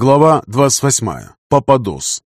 Глава 28. Пападос.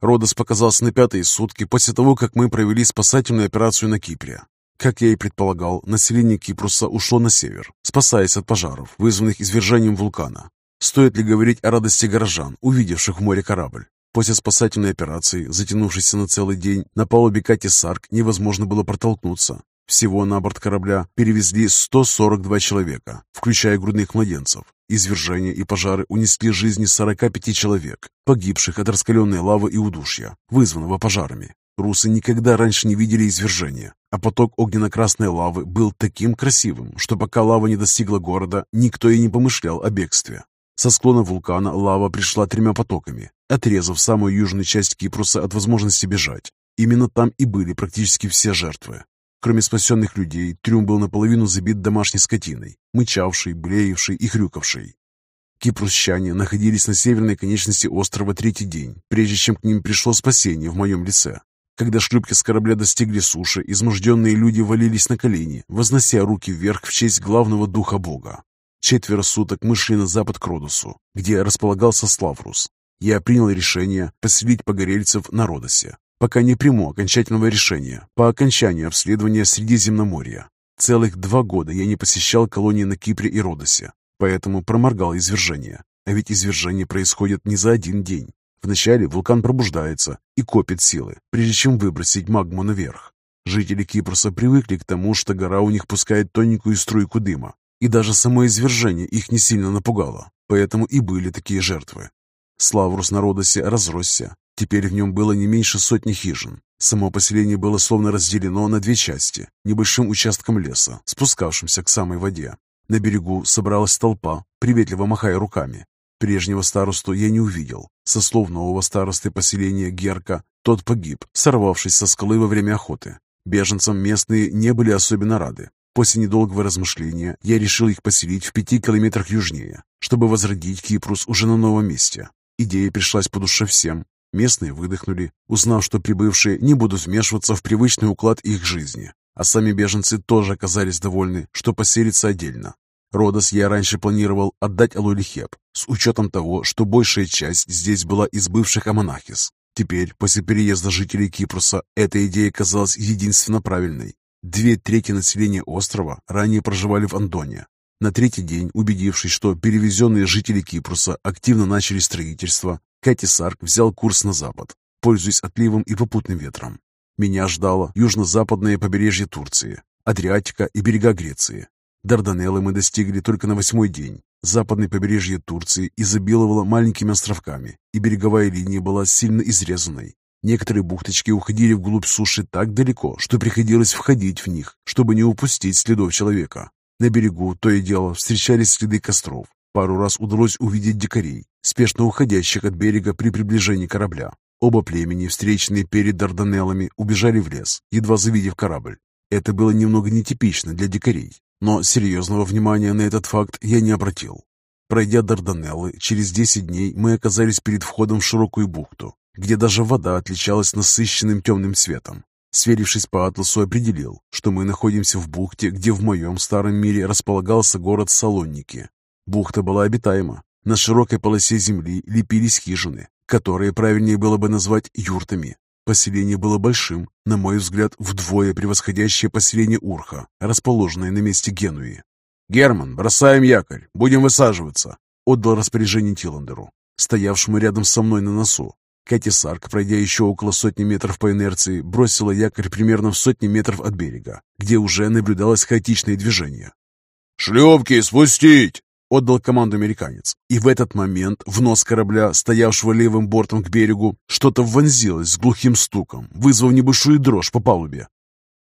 Родос показался на пятые сутки после того, как мы провели спасательную операцию на Кипре. Как я и предполагал, население Кипруса ушло на север, спасаясь от пожаров, вызванных извержением вулкана. Стоит ли говорить о радости горожан, увидевших в море корабль? После спасательной операции, затянувшейся на целый день, на палубе Кати Сарк невозможно было протолкнуться. Всего на борт корабля перевезли 142 человека, включая грудных младенцев. Извержения и пожары унесли жизни 45 человек, погибших от раскаленной лавы и удушья, вызванного пожарами. Русы никогда раньше не видели извержения, а поток огненно-красной лавы был таким красивым, что пока лава не достигла города, никто и не помышлял о бегстве. Со склона вулкана лава пришла тремя потоками, отрезав самую южную часть Кипруса от возможности бежать. Именно там и были практически все жертвы. Кроме спасенных людей, трюм был наполовину забит домашней скотиной, мычавшей, блеявшей и хрюкавшей. Кипрусчане находились на северной конечности острова третий день, прежде чем к ним пришло спасение в моем лице. Когда шлюпки с корабля достигли суши, изможденные люди валились на колени, вознося руки вверх в честь главного духа бога. Четверо суток мы шли на запад к Родосу, где располагался Славрус. Я принял решение поселить погорельцев на Родосе, пока не приму окончательного решения по окончании обследования Средиземноморья. Целых два года я не посещал колонии на Кипре и Родосе, поэтому проморгал извержение. А ведь извержение происходит не за один день. Вначале вулкан пробуждается и копит силы, прежде чем выбросить магму наверх. Жители Кипруса привыкли к тому, что гора у них пускает тоненькую струйку дыма, и даже само извержение их не сильно напугало, поэтому и были такие жертвы. Славрус на Родосе разросся, Теперь в нем было не меньше сотни хижин. Само поселение было словно разделено на две части, небольшим участком леса, спускавшимся к самой воде. На берегу собралась толпа, приветливо махая руками. Прежнего старосту я не увидел. Со слов нового старосты поселения Герка, тот погиб, сорвавшись со скалы во время охоты. Беженцам местные не были особенно рады. После недолгого размышления я решил их поселить в пяти километрах южнее, чтобы возродить Кипрус уже на новом месте. Идея пришлась по душе всем, Местные выдохнули, узнав, что прибывшие не будут вмешиваться в привычный уклад их жизни. А сами беженцы тоже оказались довольны, что поселятся отдельно. Родос я раньше планировал отдать Алулихеп, с учетом того, что большая часть здесь была из бывших Амонахис. Теперь, после переезда жителей Кипруса, эта идея казалась единственно правильной. Две трети населения острова ранее проживали в Андоне. На третий день, убедившись, что перевезенные жители Кипруса активно начали строительство, Кэти Сарк взял курс на запад, пользуясь отливом и попутным ветром. Меня ждало южно-западное побережье Турции, Адриатика и берега Греции. Дарданеллы мы достигли только на восьмой день. Западное побережье Турции изобиловало маленькими островками, и береговая линия была сильно изрезанной. Некоторые бухточки уходили вглубь суши так далеко, что приходилось входить в них, чтобы не упустить следов человека. На берегу то и дело встречались следы костров, Пару раз удалось увидеть дикарей, спешно уходящих от берега при приближении корабля. Оба племени, встреченные перед Дарданеллами, убежали в лес, едва завидев корабль. Это было немного нетипично для дикарей, но серьезного внимания на этот факт я не обратил. Пройдя Дарданеллы, через 10 дней мы оказались перед входом в широкую бухту, где даже вода отличалась насыщенным темным цветом. Сверившись по атласу, определил, что мы находимся в бухте, где в моем старом мире располагался город Салонники. Бухта была обитаема. На широкой полосе земли лепились хижины, которые правильнее было бы назвать юртами. Поселение было большим, на мой взгляд, вдвое превосходящее поселение Урха, расположенное на месте Генуи. «Герман, бросаем якорь, будем высаживаться», — отдал распоряжение Тиландеру, стоявшему рядом со мной на носу. Кэти Сарк, пройдя еще около сотни метров по инерции, бросила якорь примерно в сотни метров от берега, где уже наблюдалось хаотичное движение. «Шлюпки спустить!» Отдал команду американец. И в этот момент в нос корабля, стоявшего левым бортом к берегу, что-то вонзилось с глухим стуком, вызвав небольшую дрожь по палубе.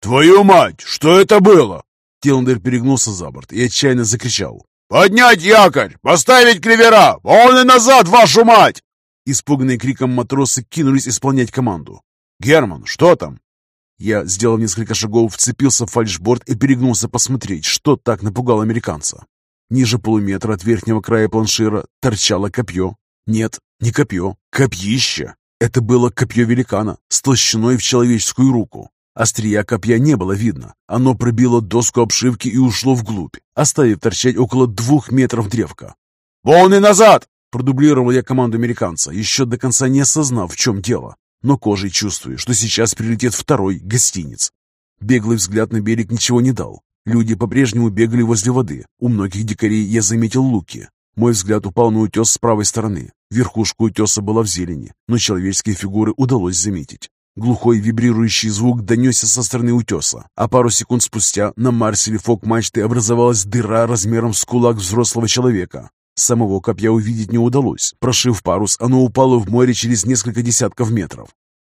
«Твою мать! Что это было?» Тиландер перегнулся за борт и отчаянно закричал. «Поднять якорь! Поставить клевера! Он и назад, вашу мать!» Испуганные криком матросы кинулись исполнять команду. «Герман, что там?» Я, сделав несколько шагов, вцепился в фальшборд и перегнулся посмотреть, что так напугало американца. Ниже полуметра от верхнего края планшира торчало копье. Нет, не копье, копьище. Это было копье великана с толщиной в человеческую руку. Острия копья не было видно. Оно пробило доску обшивки и ушло вглубь, оставив торчать около двух метров древка. «Волны назад!» Продублировал я команду американца, еще до конца не осознав, в чем дело, но кожей чувствую, что сейчас прилетит второй гостиниц. Беглый взгляд на берег ничего не дал. Люди по-прежнему бегали возле воды. У многих дикарей я заметил луки. Мой взгляд упал на утес с правой стороны. Верхушка утеса была в зелени, но человеческие фигуры удалось заметить. Глухой вибрирующий звук донесся со стороны утеса, а пару секунд спустя на марселе фок-мачты образовалась дыра размером с кулак взрослого человека. Самого копья увидеть не удалось. Прошив парус, оно упало в море через несколько десятков метров.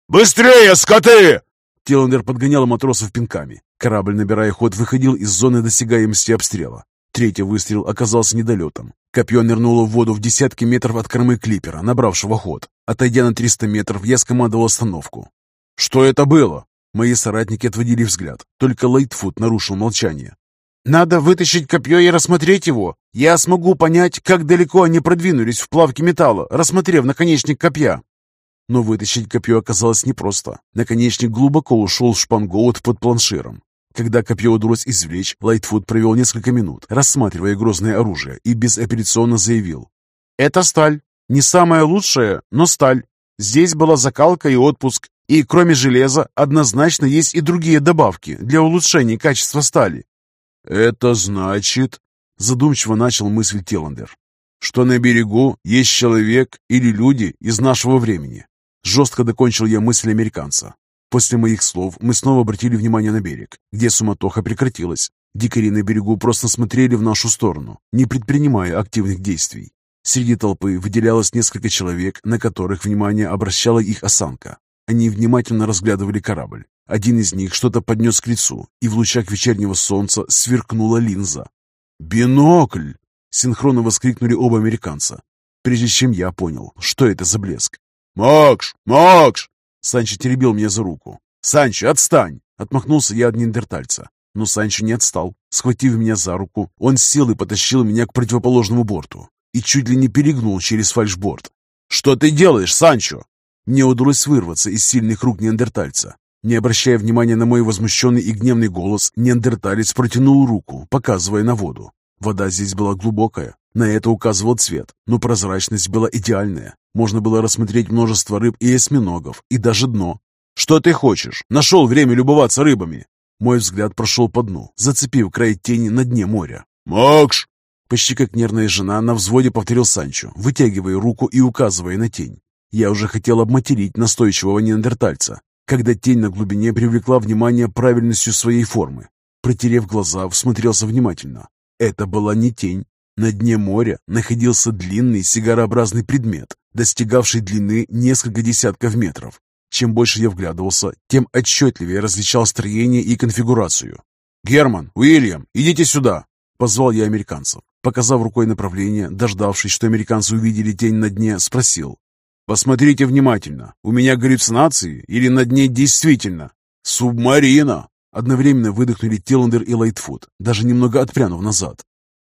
«Быстрее, скоты!» Тиландер подгонял матросов пинками. Корабль, набирая ход, выходил из зоны досягаемости обстрела. Третий выстрел оказался недолетом. Копье нырнуло в воду в десятки метров от кормы клипера, набравшего ход. Отойдя на 300 метров, я скомандовал остановку. «Что это было?» Мои соратники отводили взгляд. Только Лайтфуд нарушил молчание. «Надо вытащить копье и рассмотреть его. Я смогу понять, как далеко они продвинулись в плавке металла, рассмотрев наконечник копья». Но вытащить копье оказалось непросто. Наконечник глубоко ушел в шпангоут под планширом. Когда копье удалось извлечь, Лайтфуд провел несколько минут, рассматривая грозное оружие, и безапелляционно заявил. «Это сталь. Не самая лучшая, но сталь. Здесь была закалка и отпуск. И кроме железа, однозначно есть и другие добавки для улучшения качества стали. «Это значит...» — задумчиво начал мысль Теландер. «Что на берегу есть человек или люди из нашего времени». Жестко докончил я мысль американца. После моих слов мы снова обратили внимание на берег, где суматоха прекратилась. Дикари на берегу просто смотрели в нашу сторону, не предпринимая активных действий. Среди толпы выделялось несколько человек, на которых внимание обращала их осанка. Они внимательно разглядывали корабль. Один из них что-то поднес к лицу, и в лучах вечернего солнца сверкнула линза. «Бинокль!» — синхронно воскликнули оба американца, прежде чем я понял, что это за блеск. «Макш! Макш!» Санчо теребил меня за руку. «Санчо, отстань!» — отмахнулся я от неандертальца. Но Санчо не отстал. Схватив меня за руку, он сел и потащил меня к противоположному борту и чуть ли не перегнул через фальшборд. «Что ты делаешь, Санчо?» Мне удалось вырваться из сильных рук неандертальца. Не обращая внимания на мой возмущенный и гневный голос, неандерталец протянул руку, показывая на воду. Вода здесь была глубокая, на это указывал цвет, но прозрачность была идеальная. Можно было рассмотреть множество рыб и осьминогов, и даже дно. «Что ты хочешь? Нашел время любоваться рыбами!» Мой взгляд прошел по дну, зацепив край тени на дне моря. «Макш!» Почти как нервная жена на взводе повторил Санчо, вытягивая руку и указывая на тень. Я уже хотел обматерить настойчивого неандертальца, когда тень на глубине привлекла внимание правильностью своей формы. Протерев глаза, всмотрелся внимательно. Это была не тень. На дне моря находился длинный сигарообразный предмет, достигавший длины несколько десятков метров. Чем больше я вглядывался, тем отчетливее различал строение и конфигурацию. «Герман, Уильям, идите сюда!» — позвал я американцев. Показав рукой направление, дождавшись, что американцы увидели тень на дне, спросил. Посмотрите внимательно. У меня галлюцинации или на дне действительно субмарина? Одновременно выдохнули Тиллендер и Лайтфуд, даже немного отпрянув назад.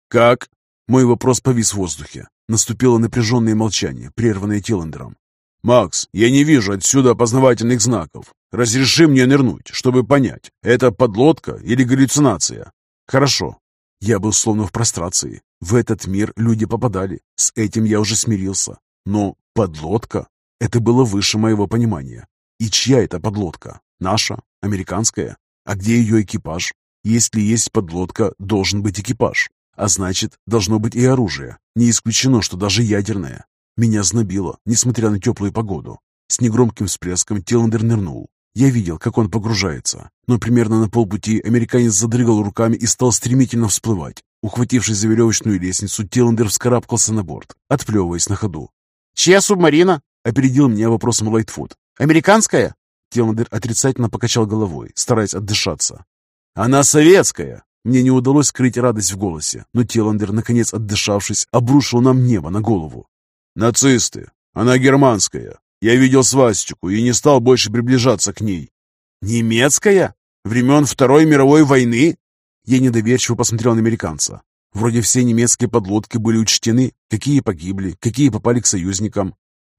«Как?» Мой вопрос повис в воздухе. Наступило напряженное молчание, прерванное Тиллендером. «Макс, я не вижу отсюда опознавательных знаков. Разреши мне нырнуть, чтобы понять, это подлодка или галлюцинация?» «Хорошо». Я был словно в прострации. В этот мир люди попадали. С этим я уже смирился. Но подлодка? Это было выше моего понимания. И чья это подлодка? Наша? Американская? А где ее экипаж? Если есть подлодка, должен быть экипаж. А значит, должно быть и оружие. Не исключено, что даже ядерное. Меня знобило, несмотря на теплую погоду. С негромким всплеском Тиллендер нырнул. Я видел, как он погружается, но примерно на полпути американец задрыгал руками и стал стремительно всплывать. Ухватившись за веревочную лестницу, Тиллендер вскарабкался на борт, отплевываясь на ходу. «Чья субмарина?» — опередил меня вопросом Лайтфуд. «Американская?» Теландер отрицательно покачал головой, стараясь отдышаться. «Она советская!» Мне не удалось скрыть радость в голосе, но Теландер, наконец отдышавшись, обрушил нам небо на голову. «Нацисты! Она германская! Я видел свастику и не стал больше приближаться к ней!» «Немецкая? Времен Второй мировой войны?» Я недоверчиво посмотрел на американца. Вроде все немецкие подлодки были учтены, какие погибли, какие попали к союзникам.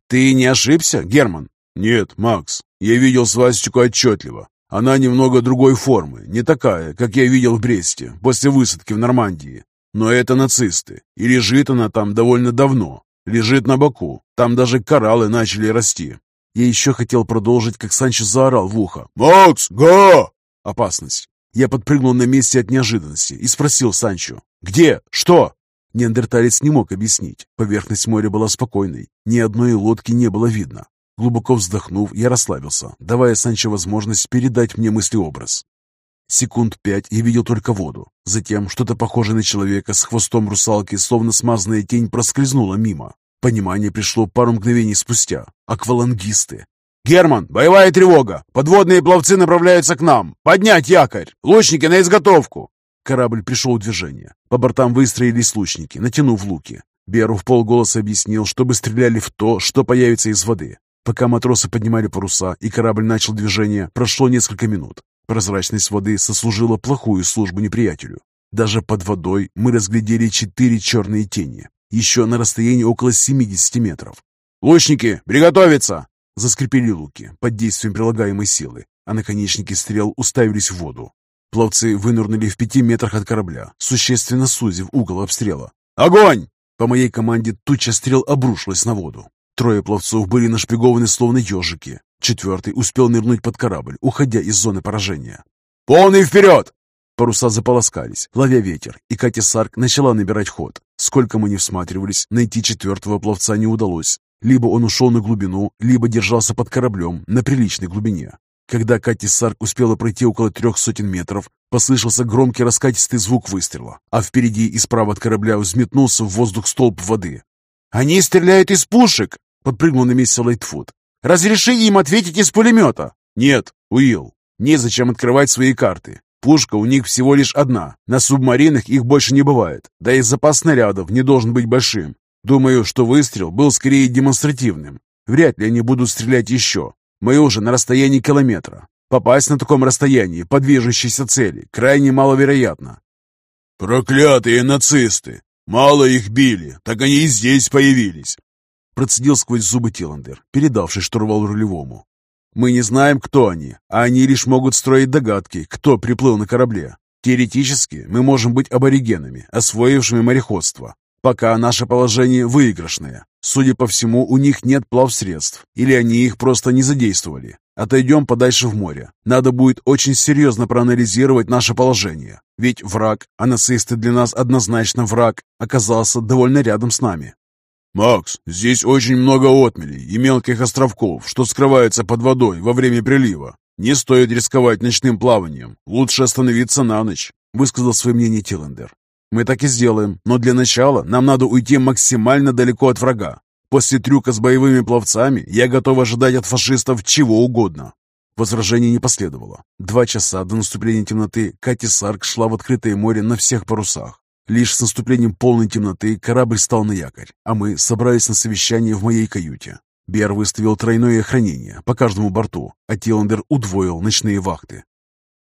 Ты не ошибся, Герман? Нет, Макс, я видел свастику отчетливо. Она немного другой формы, не такая, как я видел в Бресте после высадки в Нормандии. Но это нацисты, и лежит она там довольно давно. Лежит на боку, там даже кораллы начали расти. Я еще хотел продолжить, как Санчо заорал в ухо. «Макс, го!» Опасность. Я подпрыгнул на месте от неожиданности и спросил Санчо. «Где? Что?» Неандерталец не мог объяснить. Поверхность моря была спокойной. Ни одной лодки не было видно. Глубоко вздохнув, я расслабился, давая Санчо возможность передать мне мыслеобраз. Секунд пять я видел только воду. Затем что-то похожее на человека с хвостом русалки, словно смазанная тень, проскользнула мимо. Понимание пришло пару мгновений спустя. Аквалангисты. «Герман, боевая тревога! Подводные пловцы направляются к нам! Поднять якорь! Лучники на изготовку!» Корабль пришел в движение. По бортам выстроились лучники, натянув луки. Беру в полголоса объяснил, чтобы стреляли в то, что появится из воды. Пока матросы поднимали паруса и корабль начал движение, прошло несколько минут. Прозрачность воды сослужила плохую службу неприятелю. Даже под водой мы разглядели четыре черные тени, еще на расстоянии около 70 метров. «Лучники, приготовиться!» Заскрипели луки под действием прилагаемой силы, а наконечники стрел уставились в воду. Пловцы вынырнули в пяти метрах от корабля, существенно сузив угол обстрела. «Огонь!» По моей команде туча стрел обрушилась на воду. Трое пловцов были нашпигованы словно ежики. Четвертый успел нырнуть под корабль, уходя из зоны поражения. «Полный вперед!» Паруса заполоскались, ловя ветер, и Катя Сарк начала набирать ход. Сколько мы не всматривались, найти четвертого пловца не удалось. Либо он ушел на глубину, либо держался под кораблем на приличной глубине. Когда Катя Сарк успела пройти около трех сотен метров, послышался громкий раскатистый звук выстрела, а впереди и справа от корабля взметнулся в воздух столб воды. «Они стреляют из пушек!» — подпрыгнул на месте Лайтфуд. Разреши им ответить из пулемета. Нет, Уилл, незачем открывать свои карты. Пушка у них всего лишь одна. На субмаринах их больше не бывает. Да и запас снарядов не должен быть большим. Думаю, что выстрел был скорее демонстративным. Вряд ли они будут стрелять еще. Мы уже на расстоянии километра. Попасть на таком расстоянии по движущейся цели крайне маловероятно. «Проклятые нацисты! Мало их били, так они и здесь появились. Процедил сквозь зубы Тиландер, передавший штурвал рулевому. «Мы не знаем, кто они, а они лишь могут строить догадки, кто приплыл на корабле. Теоретически мы можем быть аборигенами, освоившими мореходство. Пока наше положение выигрышное. Судя по всему, у них нет плавсредств, или они их просто не задействовали. Отойдем подальше в море. Надо будет очень серьезно проанализировать наше положение. Ведь враг, а нацисты для нас однозначно враг, оказался довольно рядом с нами. «Макс, здесь очень много отмелей и мелких островков, что скрываются под водой во время прилива. Не стоит рисковать ночным плаванием. Лучше остановиться на ночь», — высказал свое мнение Тиллендер. «Мы так и сделаем, но для начала нам надо уйти максимально далеко от врага. После трюка с боевыми пловцами я готов ожидать от фашистов чего угодно». Возражений не последовало. Два часа до наступления темноты Кати Сарк шла в открытое море на всех парусах. Лишь с наступлением полной темноты корабль стал на якорь, а мы собрались на совещание в моей каюте. Бер выставил тройное охранение по каждому борту, а Тиландер удвоил ночные вахты.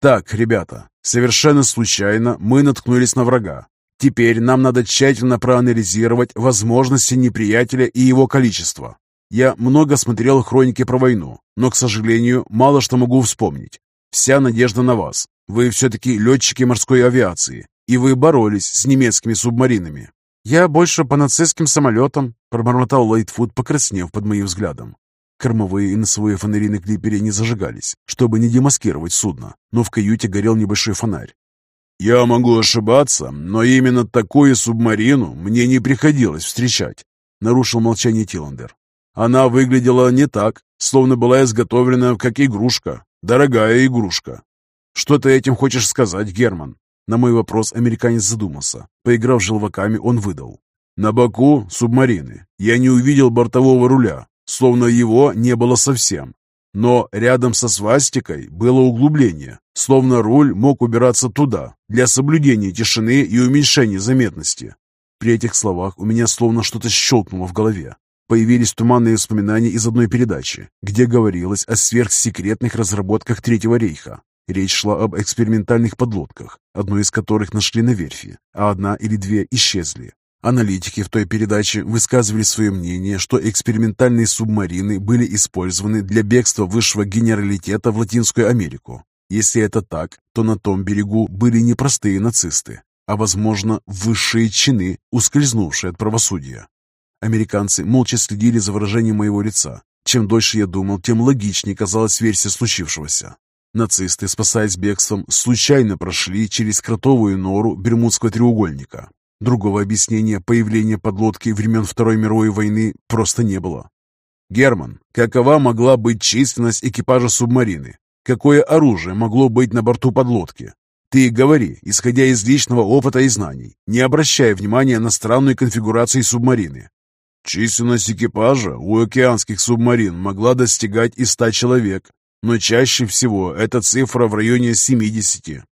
«Так, ребята, совершенно случайно мы наткнулись на врага. Теперь нам надо тщательно проанализировать возможности неприятеля и его количество. Я много смотрел хроники про войну, но, к сожалению, мало что могу вспомнить. Вся надежда на вас. Вы все-таки летчики морской авиации, и вы боролись с немецкими субмаринами. Я больше по нацистским самолетам, пробормотал Лайтфуд, покраснев под моим взглядом. Кормовые и носовые фонари на клипере не зажигались, чтобы не демаскировать судно, но в каюте горел небольшой фонарь. «Я могу ошибаться, но именно такую субмарину мне не приходилось встречать», — нарушил молчание Тиландер. «Она выглядела не так, словно была изготовлена как игрушка, дорогая игрушка. Что ты этим хочешь сказать, Герман?» На мой вопрос американец задумался. Поиграв желваками, он выдал. «На боку субмарины. Я не увидел бортового руля, словно его не было совсем. Но рядом со свастикой было углубление, словно руль мог убираться туда, для соблюдения тишины и уменьшения заметности. При этих словах у меня словно что-то щелкнуло в голове. Появились туманные воспоминания из одной передачи, где говорилось о сверхсекретных разработках Третьего рейха. Речь шла об экспериментальных подлодках, одну из которых нашли на верфи, а одна или две исчезли. Аналитики в той передаче высказывали свое мнение, что экспериментальные субмарины были использованы для бегства высшего генералитета в Латинскую Америку. Если это так, то на том берегу были не простые нацисты, а, возможно, высшие чины, ускользнувшие от правосудия. Американцы молча следили за выражением моего лица. Чем дольше я думал, тем логичнее казалась версия случившегося. Нацисты, спасаясь бегством, случайно прошли через кротовую нору Бермудского треугольника. Другого объяснения появления подлодки времен Второй мировой войны просто не было. «Герман, какова могла быть численность экипажа субмарины? Какое оружие могло быть на борту подлодки? Ты говори, исходя из личного опыта и знаний, не обращая внимания на странную конфигурацию субмарины. Численность экипажа у океанских субмарин могла достигать и 100 человек, но чаще всего эта цифра в районе 70.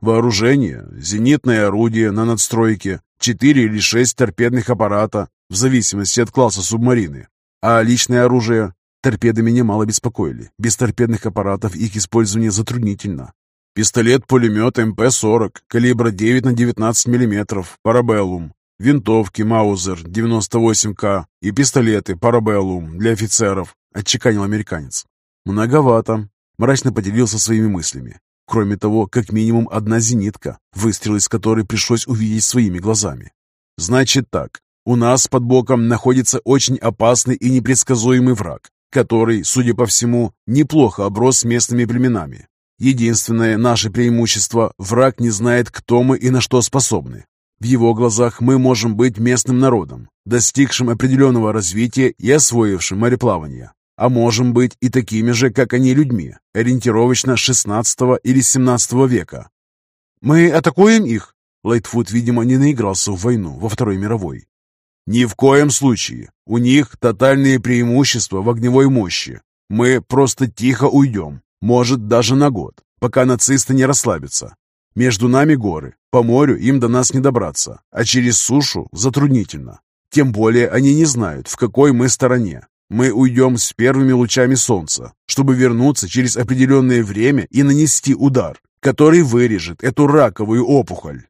Вооружение, зенитное орудие на надстройке, 4 или 6 торпедных аппарата, в зависимости от класса субмарины. А личное оружие? Торпеды меня мало беспокоили. Без торпедных аппаратов их использование затруднительно. Пистолет-пулемет МП-40, калибра 9 на 19 мм, парабеллум, винтовки Маузер 98К и пистолеты парабеллум для офицеров, отчеканил американец. Многовато, мрачно поделился своими мыслями. Кроме того, как минимум одна зенитка, выстрел из которой пришлось увидеть своими глазами. Значит так, у нас под боком находится очень опасный и непредсказуемый враг, который, судя по всему, неплохо оброс местными племенами. Единственное наше преимущество – враг не знает, кто мы и на что способны. В его глазах мы можем быть местным народом, достигшим определенного развития и освоившим мореплавание. А можем быть и такими же, как они, людьми, ориентировочно 16 или 17 века. «Мы атакуем их?» Лайтфуд, видимо, не наигрался в войну во Второй мировой. «Ни в коем случае. У них тотальные преимущества в огневой мощи. Мы просто тихо уйдем, может, даже на год, пока нацисты не расслабятся. Между нами горы, по морю им до нас не добраться, а через сушу затруднительно. Тем более они не знают, в какой мы стороне. Мы уйдем с первыми лучами солнца, чтобы вернуться через определенное время и нанести удар, который вырежет эту раковую опухоль.